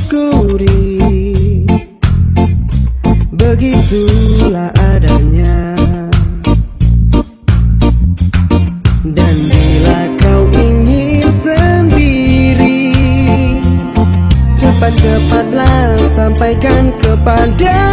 syukuri Begitulah adanya. Dan bila kau ingin sendiri Cepat-cepatlah sampaikan kepada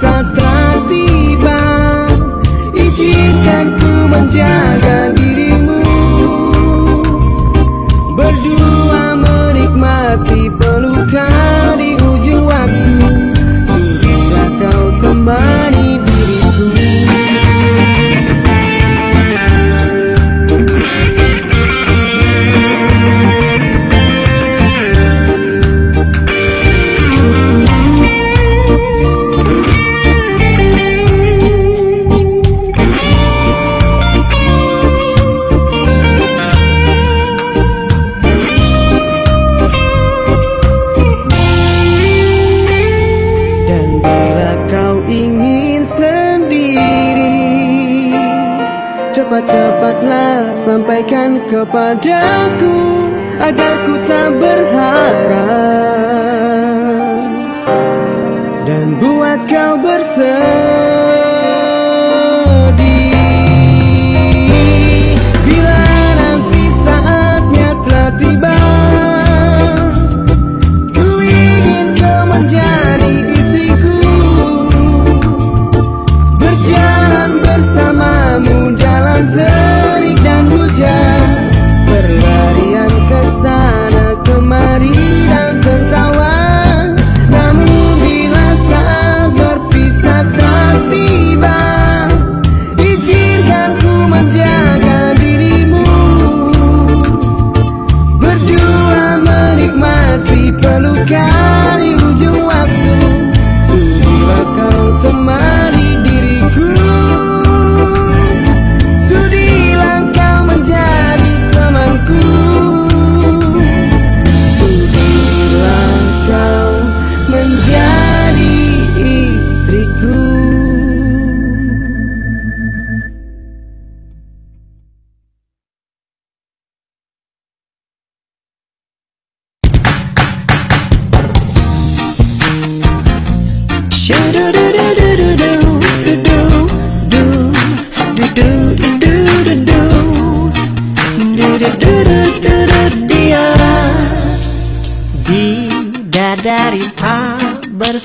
cantar. dan buat kau bersedih.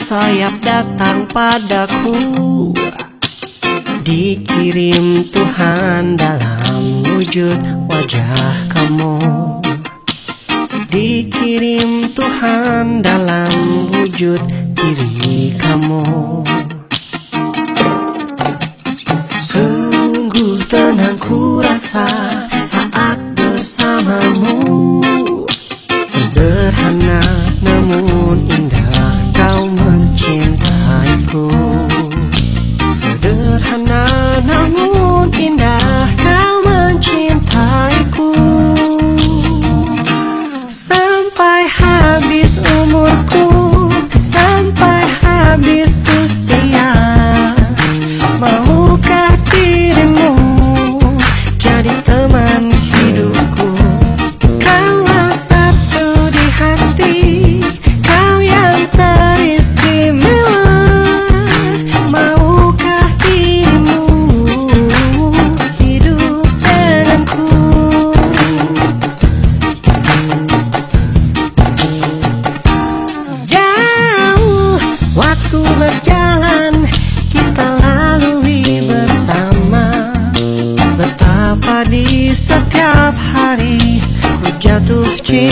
sayap datang padaku. Dikirim Tuhan dalam wujud wajah kamu. Dikirim Tuhan dalam wujud diri kamu. Sungguh tenang ku rasa saat bersamamu. Sederhana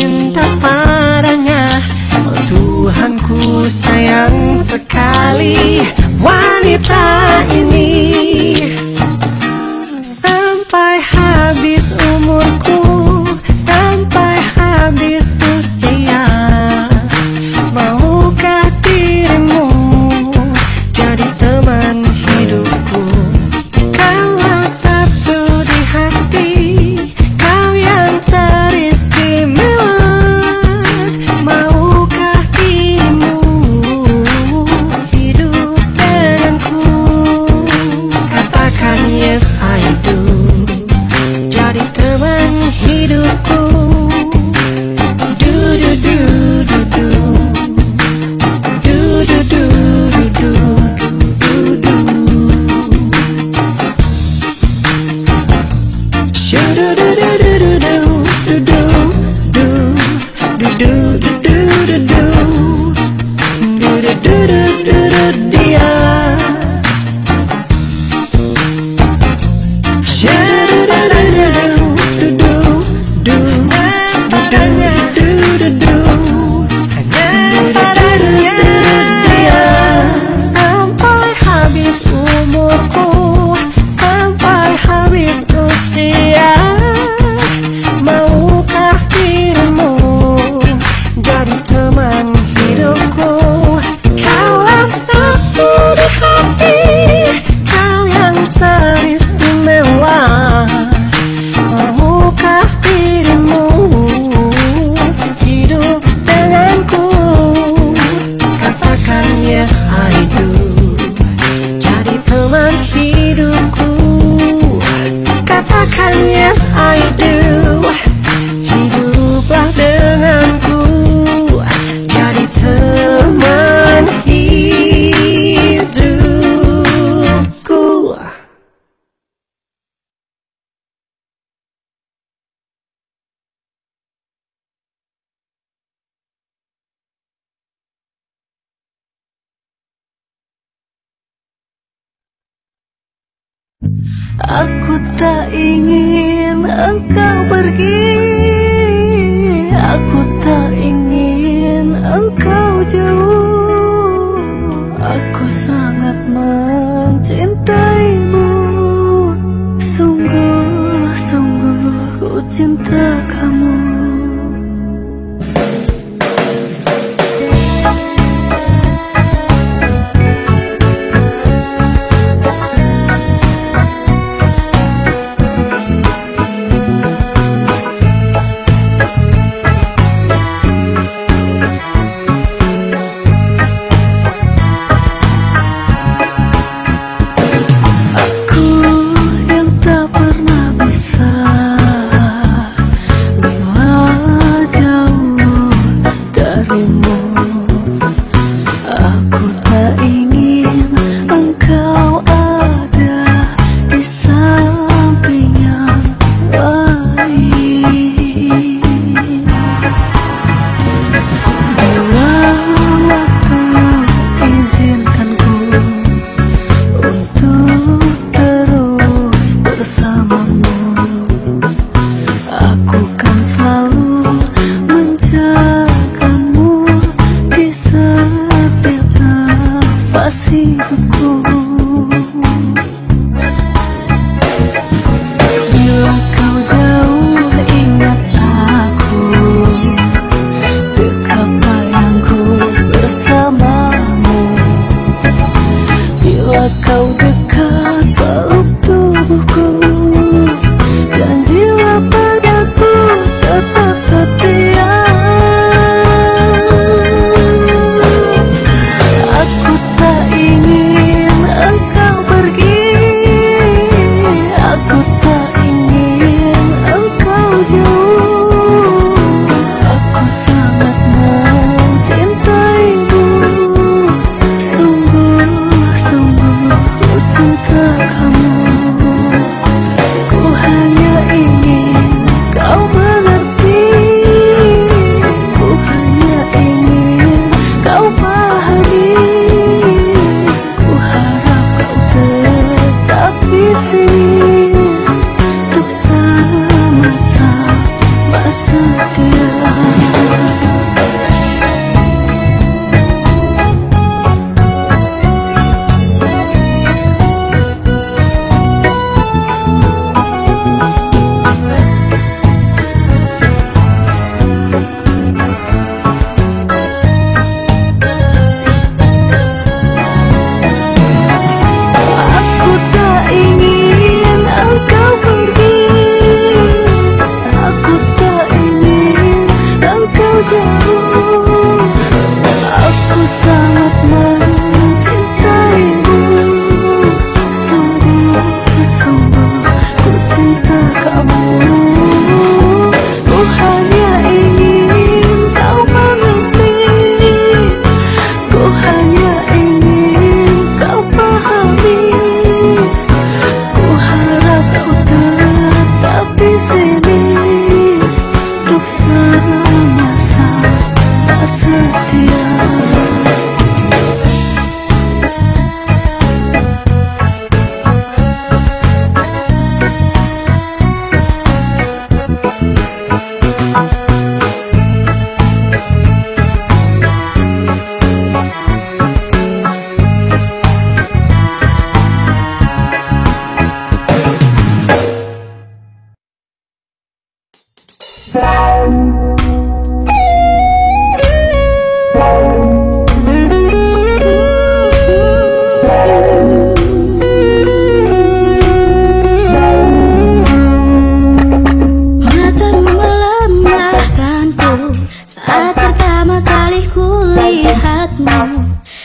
cinta padanya Oh Tuhanku sayang sekali. Aku tak ingin engkau pergi. Aku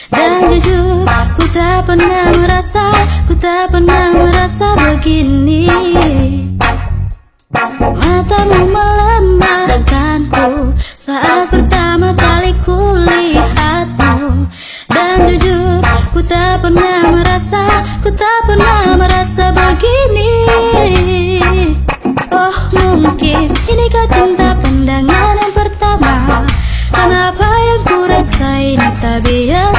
Dan jujur ku tak pernah merasa Ku tak pernah merasa begini. Matamu melemahkanku Saat pertama kali kulihatmu. Dan jujur ku tak pernah merasa Ku tak pernah merasa begini. Oh mungkin ini kau cinta pandangan yang pertama? Kenapa yang ku rasa ini tak biasa?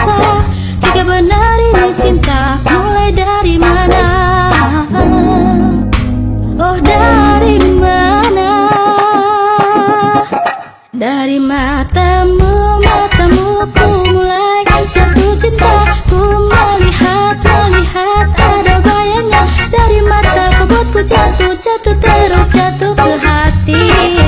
Matamu, matamu ku mulai jatuh cinta. Ku melihat, melihat ada bayangnya Dari mata ku buatku jatuh, jatuh terus jatuh ke hati.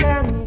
again.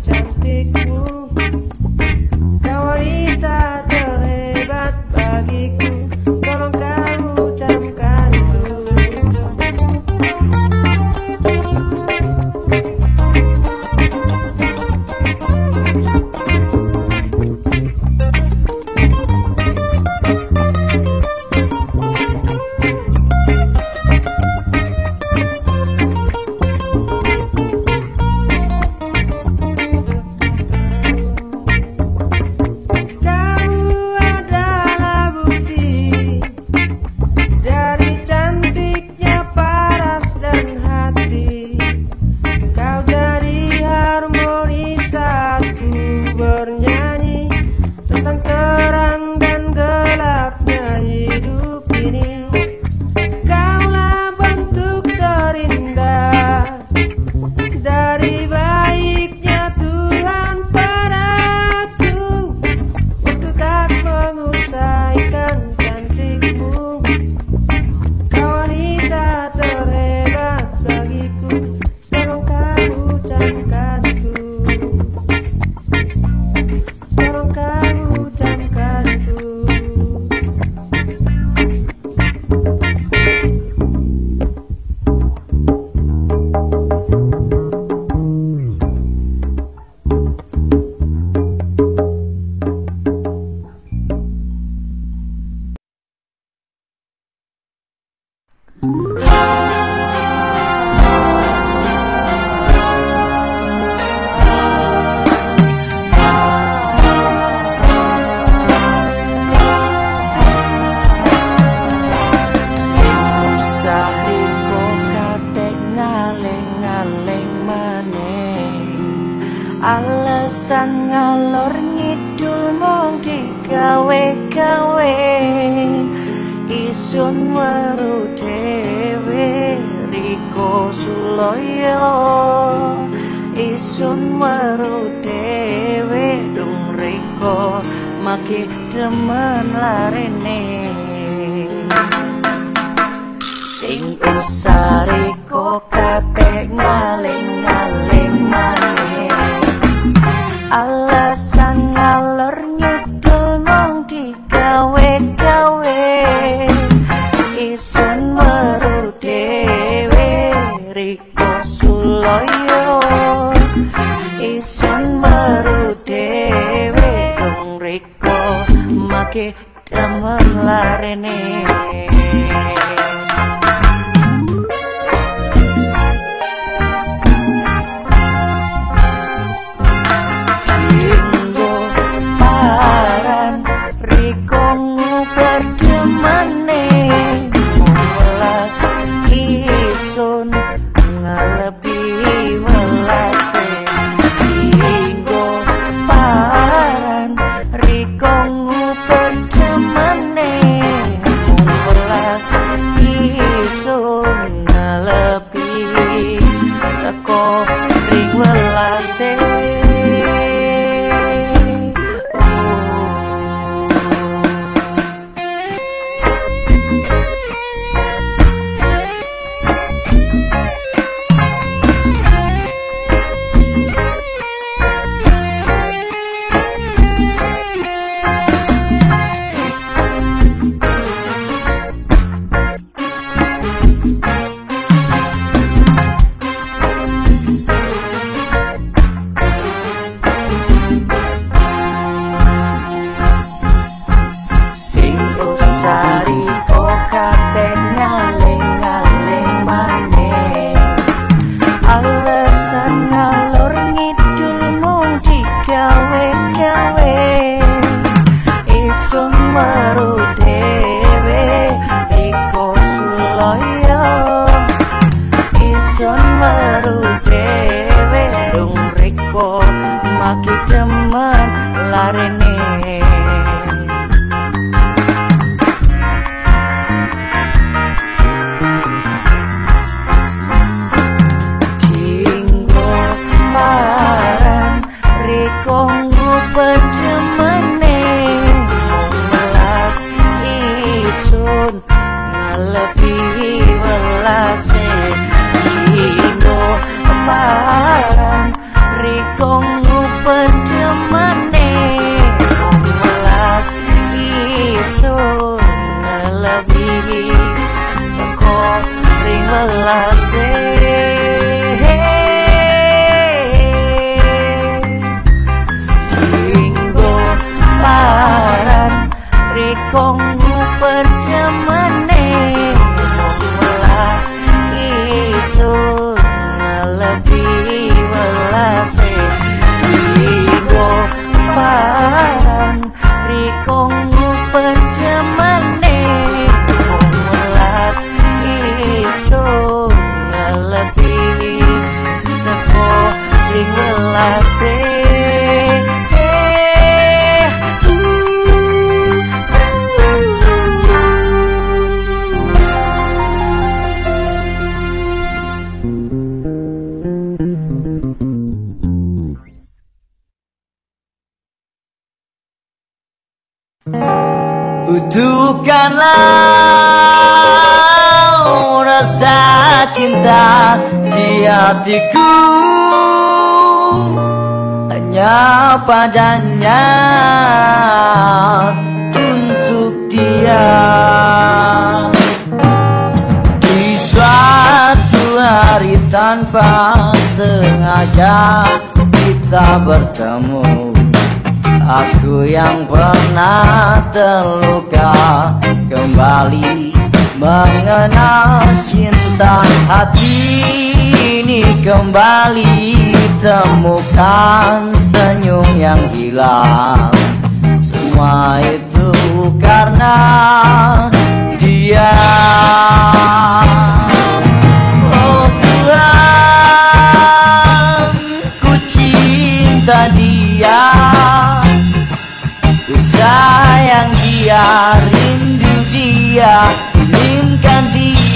Alasan ngalor ngidul mong digawe-gawe. Isun waru dewe riko suloyo. Isun waru dewe dung riko maki demen larene. Sing usari kok kate ngaling-ngaling alasan ngalor ngidul mong digawe-gawe isun meru dewe riko suloyo. Isun meru dewe dong riko make demen larene lebih welas dino kemarang rikong hatiku. Hanya padanya untuk dia. Di suatu hari tanpa sengaja kita bertemu. Aku yang pernah terluka kembali mengenal cinta hati ini kembali temukan senyum yang hilang. Semua itu karena dia. Oh Tuhan ku cinta dia. Ku sayang dia, rindu dia,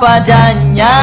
padanya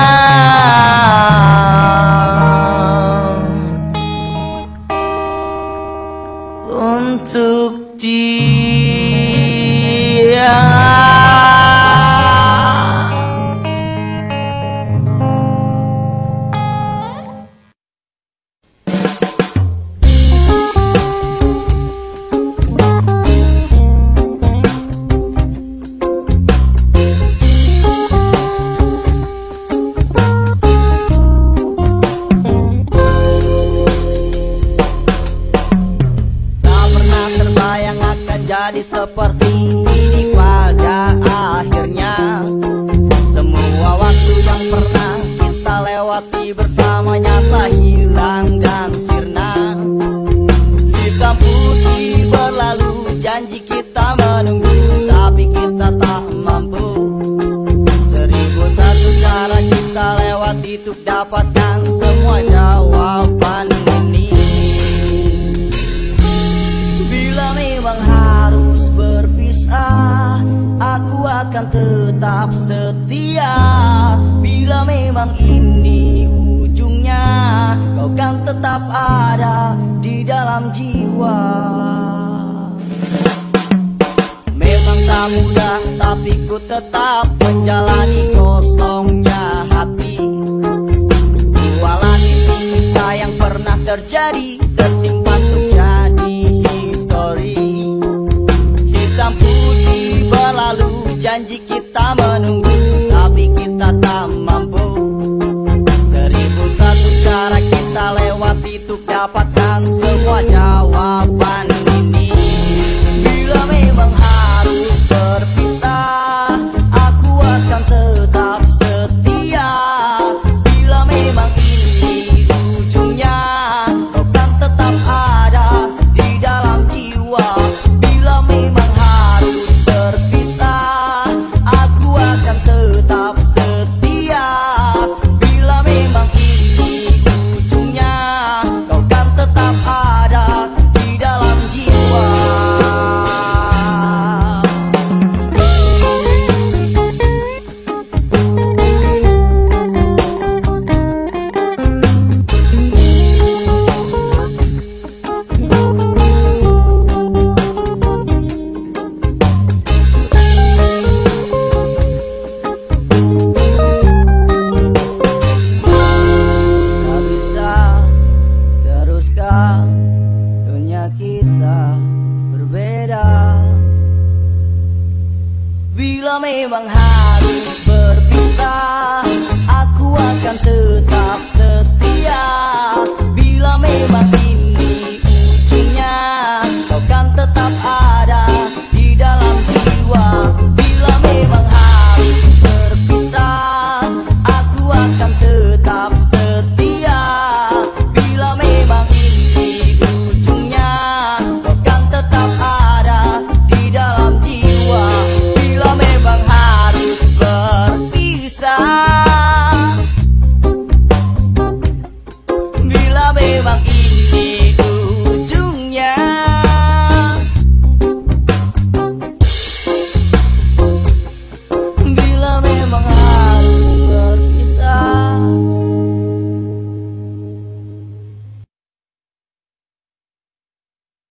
tetap setia. Bila memang ini ujungnya Kau kan tetap ada di dalam jiwa. Memang tak mudah tapi ku tetap menjalani kosongnya terjadi tersimpan untuk jadi histori. Hitam putih berlalu janji kita menunggu Tapi kita tak mampu. Seribu satu cara kita lewati untuk dapatkan semua jawaban Memang harus berpisah. Aku akan tetap setia. Bila memang